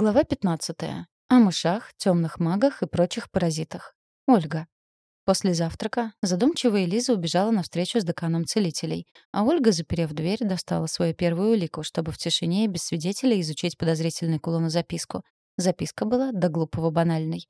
Глава 15. О мышах, темных магах и прочих паразитах. Ольга. После завтрака задумчивая Лиза убежала на встречу с деканом целителей, а Ольга, заперев дверь, достала свою первую улику, чтобы в тишине и без свидетелей изучить подозрительный кулон и записку. Записка была до глупого банальной.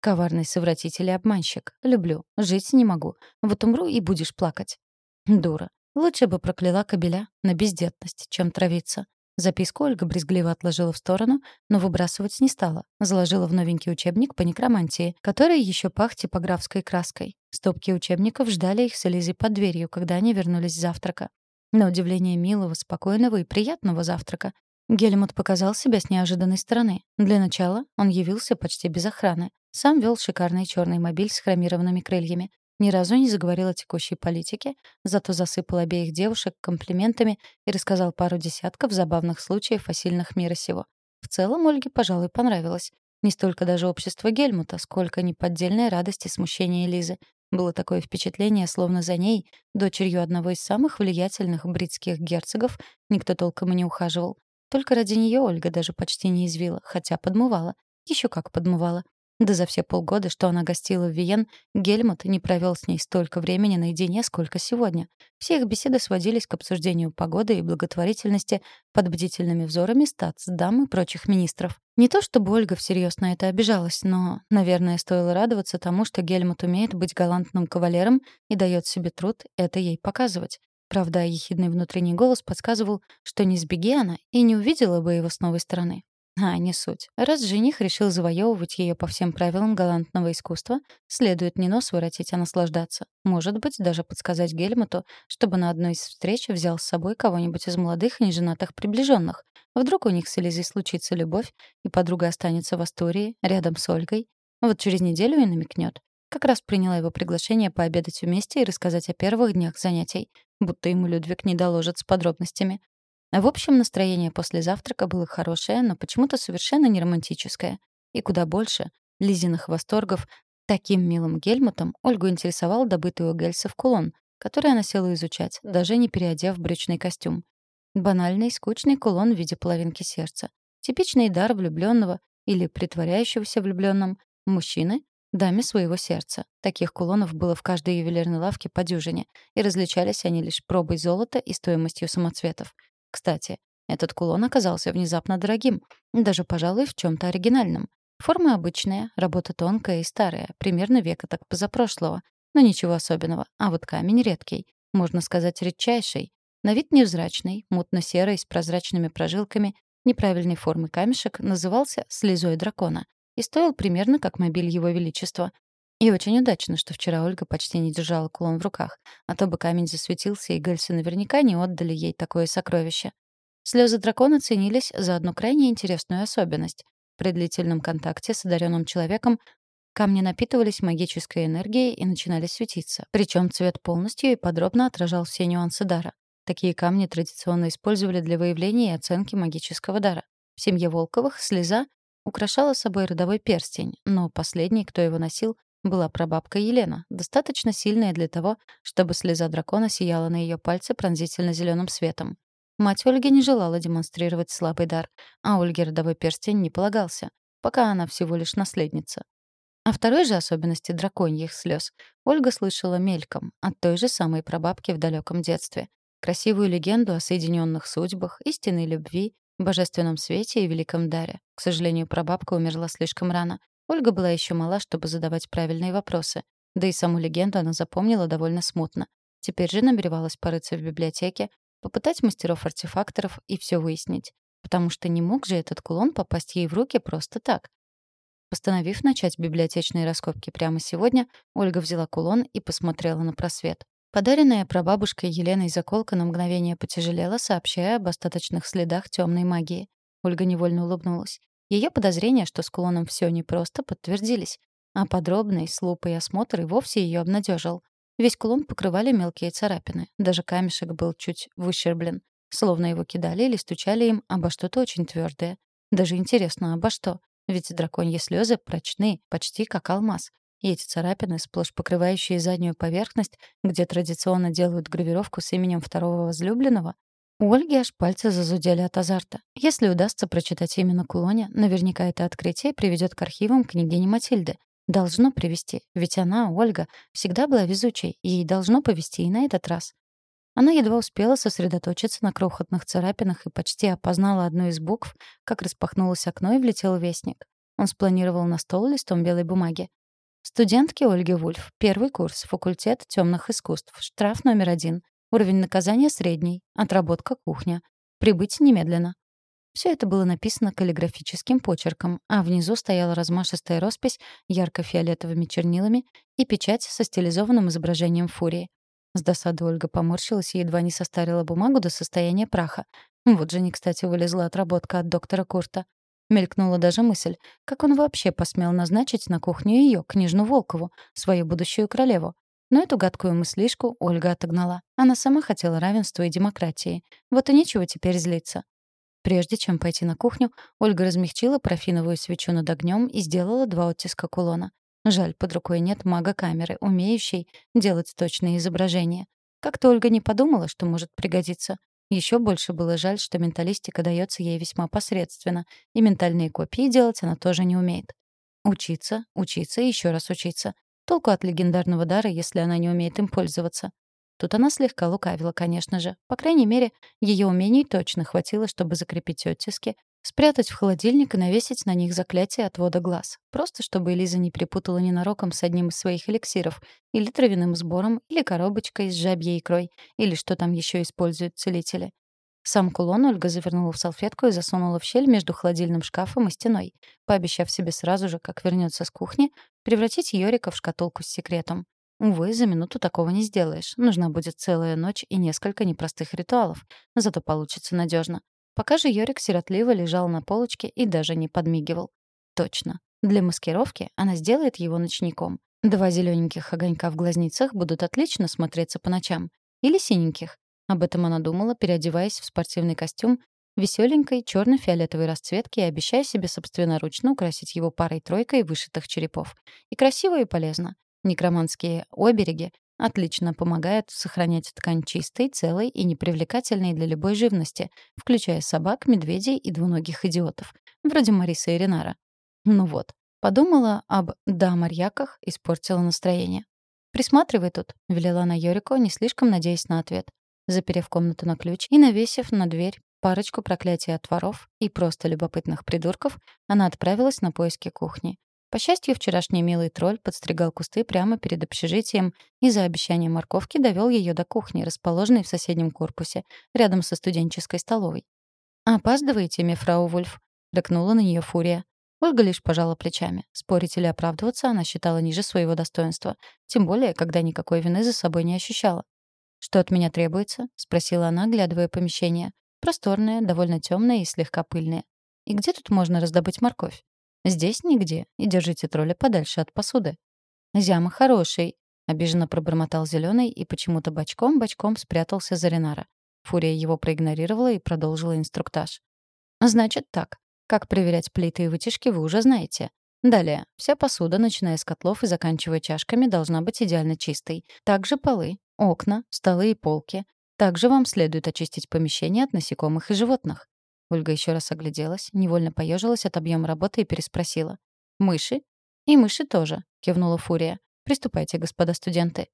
«Коварный совратитель и обманщик. Люблю. Жить не могу. Вот умру и будешь плакать». Дура. Лучше бы прокляла кобеля на бездетность, чем травиться. Записку Ольга брезгливо отложила в сторону, но выбрасывать не стала. Заложила в новенький учебник по некромантии, который еще пах типографской краской. Стопки учебников ждали их с Элизой под дверью, когда они вернулись с завтрака. На удивление милого, спокойного и приятного завтрака. Гельмут показал себя с неожиданной стороны. Для начала он явился почти без охраны. Сам вел шикарный черный мобиль с хромированными крыльями. Ни разу не заговорил о текущей политике, зато засыпал обеих девушек комплиментами и рассказал пару десятков забавных случаев о сильных мира сего. В целом Ольге, пожалуй, понравилось. Не столько даже общество Гельмута, сколько неподдельная радость и смущение Лизы. Было такое впечатление, словно за ней, дочерью одного из самых влиятельных бритских герцогов, никто толком и не ухаживал. Только ради нее Ольга даже почти не извила, хотя подмывала. Еще как подмывала. Да за все полгода, что она гостила в Виен, Гельмут не провел с ней столько времени наедине, сколько сегодня. Все их беседы сводились к обсуждению погоды и благотворительности под бдительными взорами статс-дам и прочих министров. Не то чтобы Ольга всерьез на это обижалась, но, наверное, стоило радоваться тому, что Гельмут умеет быть галантным кавалером и дает себе труд это ей показывать. Правда, ехидный внутренний голос подсказывал, что не сбеги она и не увидела бы его с новой стороны. А, не суть. Раз жених решил завоевывать ее по всем правилам галантного искусства, следует не нос воротить, а наслаждаться. Может быть, даже подсказать Гельмуту, чтобы на одной из встреч взял с собой кого-нибудь из молодых и неженатых приближенных. Вдруг у них с Элизой случится любовь, и подруга останется в Астории, рядом с Ольгой. Вот через неделю и намекнет. Как раз приняла его приглашение пообедать вместе и рассказать о первых днях занятий, будто ему Людвиг не доложит с подробностями. В общем, настроение после завтрака было хорошее, но почему-то совершенно не романтическое. И куда больше Лизиных восторгов таким милым Гельмутом Ольгу интересовал добытый у Гельсов кулон, который она села изучать, даже не переодев брючный костюм. Банальный, скучный кулон в виде половинки сердца. Типичный дар влюбленного или притворяющегося влюбленным мужчины даме своего сердца. Таких кулонов было в каждой ювелирной лавке по дюжине, и различались они лишь пробой золота и стоимостью самоцветов. Кстати, этот кулон оказался внезапно дорогим, даже, пожалуй, в чем то оригинальным. Форма обычная, работа тонкая и старая, примерно века так позапрошлого. Но ничего особенного. А вот камень редкий, можно сказать, редчайший. На вид невзрачный, мутно-серый, с прозрачными прожилками, неправильной формы камешек назывался «слезой дракона» и стоил примерно как мобиль его величества. И очень удачно, что вчера Ольга почти не держала кулон в руках, а то бы камень засветился, и Гельсы наверняка не отдали ей такое сокровище. Слезы дракона ценились за одну крайне интересную особенность. При длительном контакте с одаренным человеком камни напитывались магической энергией и начинали светиться. Причем цвет полностью и подробно отражал все нюансы дара. Такие камни традиционно использовали для выявления и оценки магического дара. В семье Волковых слеза украшала собой родовой перстень, но последний, кто его носил, была прабабка Елена, достаточно сильная для того, чтобы слеза дракона сияла на ее пальце пронзительно зеленым светом. Мать Ольги не желала демонстрировать слабый дар, а Ольге родовой перстень не полагался, пока она всего лишь наследница. О второй же особенности драконьих слез Ольга слышала мельком от той же самой прабабки в далеком детстве. Красивую легенду о соединенных судьбах, истинной любви, божественном свете и великом даре. К сожалению, прабабка умерла слишком рано, Ольга была еще мала, чтобы задавать правильные вопросы. Да и саму легенду она запомнила довольно смутно. Теперь же намеревалась порыться в библиотеке, попытать мастеров-артефакторов и все выяснить. Потому что не мог же этот кулон попасть ей в руки просто так. Постановив начать библиотечные раскопки прямо сегодня, Ольга взяла кулон и посмотрела на просвет. Подаренная прабабушкой Еленой заколка на мгновение потяжелела, сообщая об остаточных следах темной магии. Ольга невольно улыбнулась. Ее подозрения, что с кулоном все непросто, подтвердились, а подробный с лупой осмотр и вовсе ее обнадежил. Весь кулон покрывали мелкие царапины, даже камешек был чуть выщерблен, словно его кидали или стучали им обо что-то очень твердое. Даже интересно, обо что? Ведь драконьи слезы прочны, почти как алмаз. И эти царапины, сплошь покрывающие заднюю поверхность, где традиционно делают гравировку с именем второго возлюбленного, У Ольги аж пальцы зазудели от азарта. Если удастся прочитать именно Кулоне, наверняка это открытие приведет к архивам княгини Матильды. Должно привести, ведь она, Ольга, всегда была везучей, ей должно повести и на этот раз. Она едва успела сосредоточиться на крохотных царапинах и почти опознала одну из букв, как распахнулось окно и влетел вестник. Он спланировал на стол листом белой бумаги. Студентки Ольги Вульф. Первый курс. Факультет темных искусств. Штраф номер один. Уровень наказания средний. Отработка кухня. Прибыть немедленно. Все это было написано каллиграфическим почерком, а внизу стояла размашистая роспись ярко-фиолетовыми чернилами и печать со стилизованным изображением фурии. С досады Ольга поморщилась и едва не состарила бумагу до состояния праха. Вот же не кстати вылезла отработка от доктора Курта. Мелькнула даже мысль, как он вообще посмел назначить на кухню ее, княжну Волкову, свою будущую королеву. Но эту гадкую мыслишку Ольга отогнала. Она сама хотела равенства и демократии. Вот и нечего теперь злиться. Прежде чем пойти на кухню, Ольга размягчила парафиновую свечу над огнем и сделала два оттиска кулона. Жаль, под рукой нет мага-камеры, умеющей делать точные изображения. Как-то Ольга не подумала, что может пригодиться. Еще больше было жаль, что менталистика дается ей весьма посредственно, и ментальные копии делать она тоже не умеет. Учиться, учиться и еще раз учиться. Толку от легендарного дара, если она не умеет им пользоваться. Тут она слегка лукавила, конечно же. По крайней мере, ее умений точно хватило, чтобы закрепить оттиски, спрятать в холодильник и навесить на них заклятие отвода глаз. Просто чтобы Элиза не припутала ненароком с одним из своих эликсиров, или травяным сбором, или коробочкой с жабьей икрой, или что там еще используют целители. Сам кулон Ольга завернула в салфетку и засунула в щель между холодильным шкафом и стеной, пообещав себе сразу же, как вернется с кухни, превратить Йорика в шкатулку с секретом. Увы, за минуту такого не сделаешь. Нужна будет целая ночь и несколько непростых ритуалов. Зато получится надежно. Пока же Йорик сиротливо лежал на полочке и даже не подмигивал. Точно. Для маскировки она сделает его ночником. Два зелененьких огонька в глазницах будут отлично смотреться по ночам. Или синеньких. Об этом она думала, переодеваясь в спортивный костюм веселенькой черно-фиолетовой расцветки и обещая себе собственноручно украсить его парой-тройкой вышитых черепов. И красиво, и полезно. Некроманские обереги отлично помогают сохранять ткань чистой, целой и непривлекательной для любой живности, включая собак, медведей и двуногих идиотов, вроде Мариса и Ренара. Ну вот, подумала об «да-марьяках», испортила настроение. «Присматривай тут», — велела она Йорико, не слишком надеясь на ответ заперев комнату на ключ и навесив на дверь парочку проклятий от воров и просто любопытных придурков, она отправилась на поиски кухни. По счастью, вчерашний милый тролль подстригал кусты прямо перед общежитием и за обещанием морковки довел ее до кухни, расположенной в соседнем корпусе, рядом со студенческой столовой. «Опаздываете, мефрау Вульф?» — рыкнула на нее фурия. Ольга лишь пожала плечами. Спорить или оправдываться она считала ниже своего достоинства, тем более, когда никакой вины за собой не ощущала. «Что от меня требуется?» — спросила она, глядывая помещение. Просторное, довольно темное и слегка пыльное. «И где тут можно раздобыть морковь?» «Здесь нигде. И держите тролля подальше от посуды». «Зяма хороший», — обиженно пробормотал зеленый и почему-то бочком-бочком спрятался за Ренара. Фурия его проигнорировала и продолжила инструктаж. «Значит так. Как проверять плиты и вытяжки, вы уже знаете. Далее. Вся посуда, начиная с котлов и заканчивая чашками, должна быть идеально чистой. Также полы, окна, столы и полки. Также вам следует очистить помещение от насекомых и животных. Ольга еще раз огляделась, невольно поежилась от объема работы и переспросила. «Мыши?» «И мыши тоже», — кивнула Фурия. «Приступайте, господа студенты».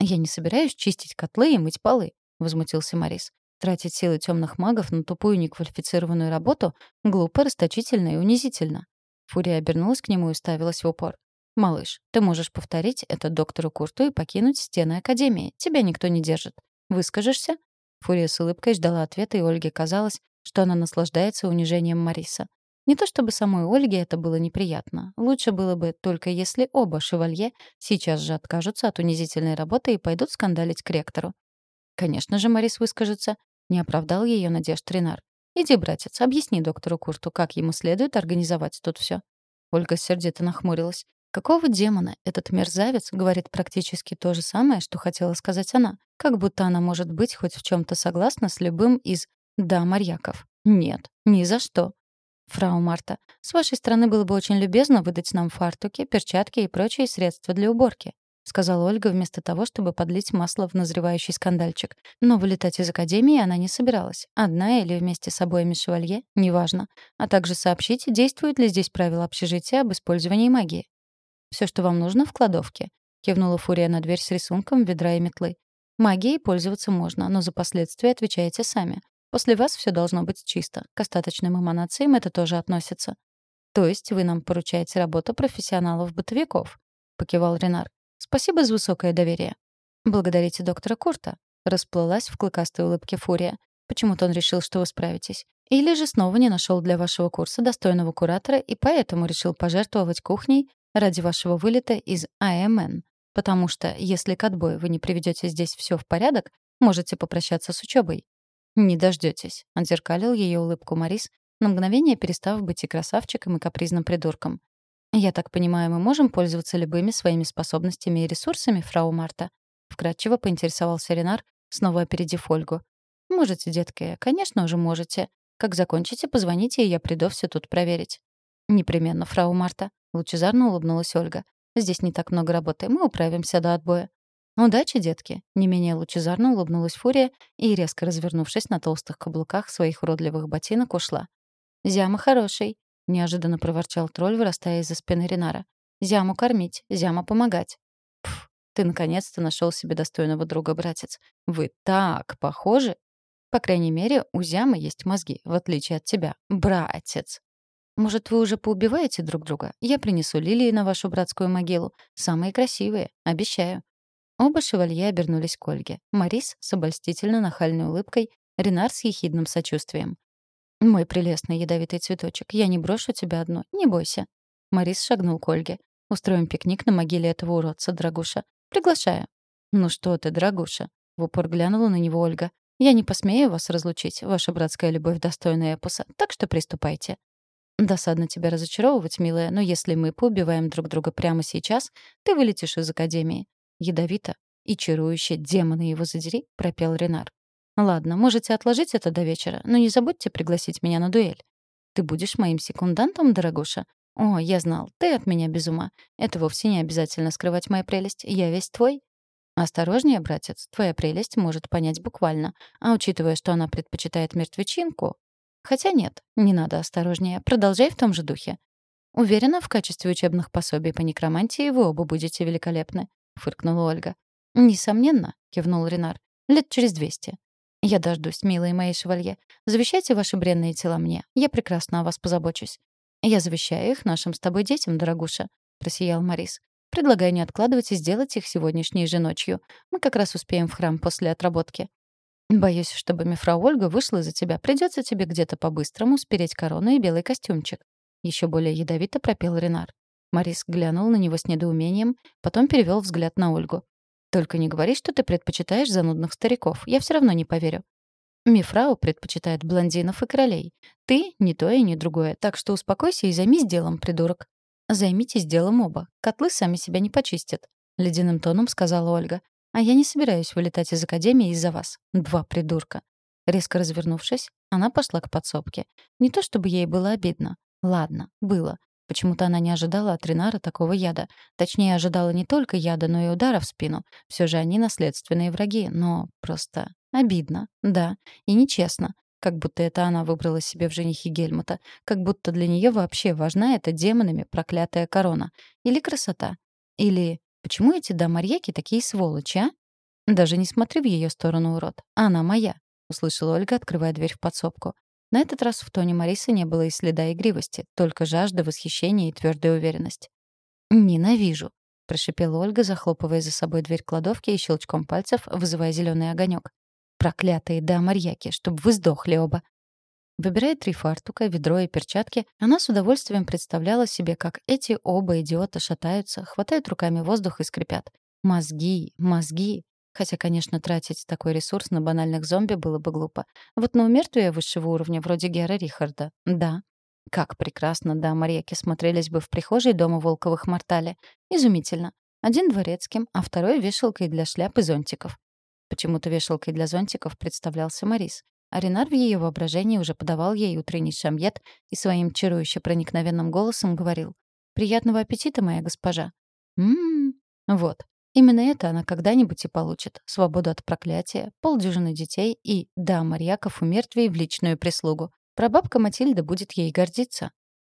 «Я не собираюсь чистить котлы и мыть полы», — возмутился Морис. «Тратить силы темных магов на тупую неквалифицированную работу глупо, расточительно и унизительно». Фурия обернулась к нему и уставилась в упор. «Малыш, ты можешь повторить это доктору Курту и покинуть стены Академии. Тебя никто не держит. Выскажешься?» Фурия с улыбкой ждала ответа, и Ольге казалось, что она наслаждается унижением Мариса. Не то чтобы самой Ольге это было неприятно. Лучше было бы только если оба шевалье сейчас же откажутся от унизительной работы и пойдут скандалить к ректору. Конечно же, Марис выскажется. Не оправдал ее надежд Ренар. «Иди, братец, объясни доктору Курту, как ему следует организовать тут все. Ольга сердито нахмурилась. Какого демона этот мерзавец говорит практически то же самое, что хотела сказать она? Как будто она может быть хоть в чем то согласна с любым из «да, Марьяков». Нет, ни за что. Фрау Марта, с вашей стороны было бы очень любезно выдать нам фартуки, перчатки и прочие средства для уборки. — сказала Ольга вместо того, чтобы подлить масло в назревающий скандальчик. Но вылетать из академии она не собиралась. Одна или вместе с обоими шевалье — неважно. А также сообщить, действуют ли здесь правила общежития об использовании магии. Все, что вам нужно, в кладовке», — кивнула Фурия на дверь с рисунком ведра и метлы. «Магией пользоваться можно, но за последствия отвечаете сами. После вас все должно быть чисто. К остаточным эманациям это тоже относится». «То есть вы нам поручаете работу профессионалов-бытовиков?» — покивал Ренар. Спасибо за высокое доверие. Благодарите доктора Курта. Расплылась в клыкастой улыбке Фурия. Почему-то он решил, что вы справитесь. Или же снова не нашел для вашего курса достойного куратора и поэтому решил пожертвовать кухней ради вашего вылета из АМН. Потому что, если к отбою вы не приведете здесь все в порядок, можете попрощаться с учебой. «Не дождетесь, отзеркалил ее улыбку Марис, на мгновение перестав быть и красавчиком, и капризным придурком. «Я так понимаю, мы можем пользоваться любыми своими способностями и ресурсами, фрау Марта?» Вкратчиво поинтересовался Ренар, снова опередив Ольгу. «Можете, детка, конечно уже можете. Как закончите, позвоните, и я приду все тут проверить». «Непременно, фрау Марта», — лучезарно улыбнулась Ольга. «Здесь не так много работы, мы управимся до отбоя». «Удачи, детки!» — не менее лучезарно улыбнулась Фурия и, резко развернувшись на толстых каблуках своих уродливых ботинок, ушла. «Зяма хороший», — неожиданно проворчал тролль, вырастая из-за спины Ренара. «Зяму кормить, зяма помогать». «Пф, ты наконец-то нашел себе достойного друга, братец. Вы так похожи!» «По крайней мере, у Зямы есть мозги, в отличие от тебя, братец». «Может, вы уже поубиваете друг друга? Я принесу лилии на вашу братскую могилу. Самые красивые, обещаю». Оба шевалье обернулись к Ольге. Марис с обольстительно нахальной улыбкой, Ренар с ехидным сочувствием. «Мой прелестный ядовитый цветочек, я не брошу тебя одну, не бойся». Морис шагнул к Ольге. «Устроим пикник на могиле этого уродца, Драгуша. Приглашаю». «Ну что ты, Драгуша?» — в упор глянула на него Ольга. «Я не посмею вас разлучить. Ваша братская любовь достойна эпоса. Так что приступайте». «Досадно тебя разочаровывать, милая, но если мы поубиваем друг друга прямо сейчас, ты вылетишь из Академии». Ядовито и чарующе, демоны его задери, пропел Ренар. Ладно, можете отложить это до вечера, но не забудьте пригласить меня на дуэль. Ты будешь моим секундантом, дорогуша? О, я знал, ты от меня без ума. Это вовсе не обязательно скрывать мою прелесть. Я весь твой. Осторожнее, братец, твоя прелесть может понять буквально. А учитывая, что она предпочитает мертвечинку... Хотя нет, не надо осторожнее. Продолжай в том же духе. Уверена, в качестве учебных пособий по некромантии вы оба будете великолепны, фыркнула Ольга. Несомненно, кивнул Ренар. Лет через двести. «Я дождусь, милые мои шевалье. Завещайте ваши бренные тела мне. Я прекрасно о вас позабочусь». «Я завещаю их нашим с тобой детям, дорогуша», — просиял Морис. «Предлагаю не откладывать и сделать их сегодняшней же ночью. Мы как раз успеем в храм после отработки». «Боюсь, чтобы мифра Ольга вышла за тебя. Придется тебе где-то по-быстрому спереть корону и белый костюмчик». Еще более ядовито пропел Ренар. Морис глянул на него с недоумением, потом перевел взгляд на Ольгу. Только не говори, что ты предпочитаешь занудных стариков. Я все равно не поверю. Мифрау предпочитает блондинов и королей. Ты — ни то и ни другое, так что успокойся и займись делом, придурок. Займитесь делом оба. Котлы сами себя не почистят. Ледяным тоном сказала Ольга. А я не собираюсь вылетать из академии из-за вас. Два придурка. Резко развернувшись, она пошла к подсобке. Не то чтобы ей было обидно. Ладно, было. Почему-то она не ожидала от Ринара такого яда. Точнее, ожидала не только яда, но и удара в спину. Все же они наследственные враги, но просто обидно, да, и нечестно. Как будто это она выбрала себе в женихе Гельмута. Как будто для нее вообще важна эта демонами проклятая корона. Или красота. Или почему эти домарьяки такие сволочи, а? Даже не смотри в ее сторону, урод. Она моя, — услышала Ольга, открывая дверь в подсобку. На этот раз в тоне Марисы не было и следа игривости, только жажда, восхищения и твердая уверенность. «Ненавижу», — прошипела Ольга, захлопывая за собой дверь кладовки и щелчком пальцев вызывая зеленый огонек. «Проклятые да марьяки, чтоб вы сдохли оба!» Выбирая три фартука, ведро и перчатки, она с удовольствием представляла себе, как эти оба идиота шатаются, хватают руками воздух и скрипят. Мозги, мозги. Хотя, конечно, тратить такой ресурс на банальных зомби было бы глупо. Вот на умертвие высшего уровня, вроде Гера Рихарда, да. Как прекрасно, да, Марьяки смотрелись бы в прихожей дома Волковых Мортале. Изумительно. Один дворецким, а второй вешалкой для шляп и зонтиков. Почему-то вешалкой для зонтиков представлялся Марис. А Ренар в ее воображении уже подавал ей утренний шамьет и своим чарующе проникновенным голосом говорил «Приятного аппетита, моя госпожа». «М-м-м». Вот. Именно это она когда-нибудь и получит. Свободу от проклятия, полдюжины детей и, да, Марьяков умертвей в личную прислугу. Прабабка Матильда будет ей гордиться.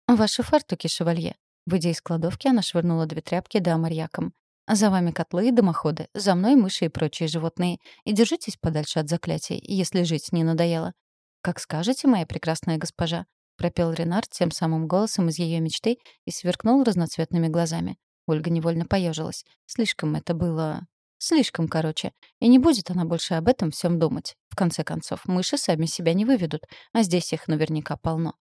«Ваши фартуки, шевалье». Выйдя из кладовки, она швырнула две тряпки да Марьяком. «За вами котлы и дымоходы, за мной мыши и прочие животные. И держитесь подальше от заклятий, если жить не надоело». «Как скажете, моя прекрасная госпожа», — пропел Ренард тем самым голосом из ее мечты и сверкнул разноцветными глазами. Ольга невольно поежилась. Слишком это было... Слишком, короче. И не будет она больше об этом всем думать. В конце концов, мыши сами себя не выведут, а здесь их наверняка полно.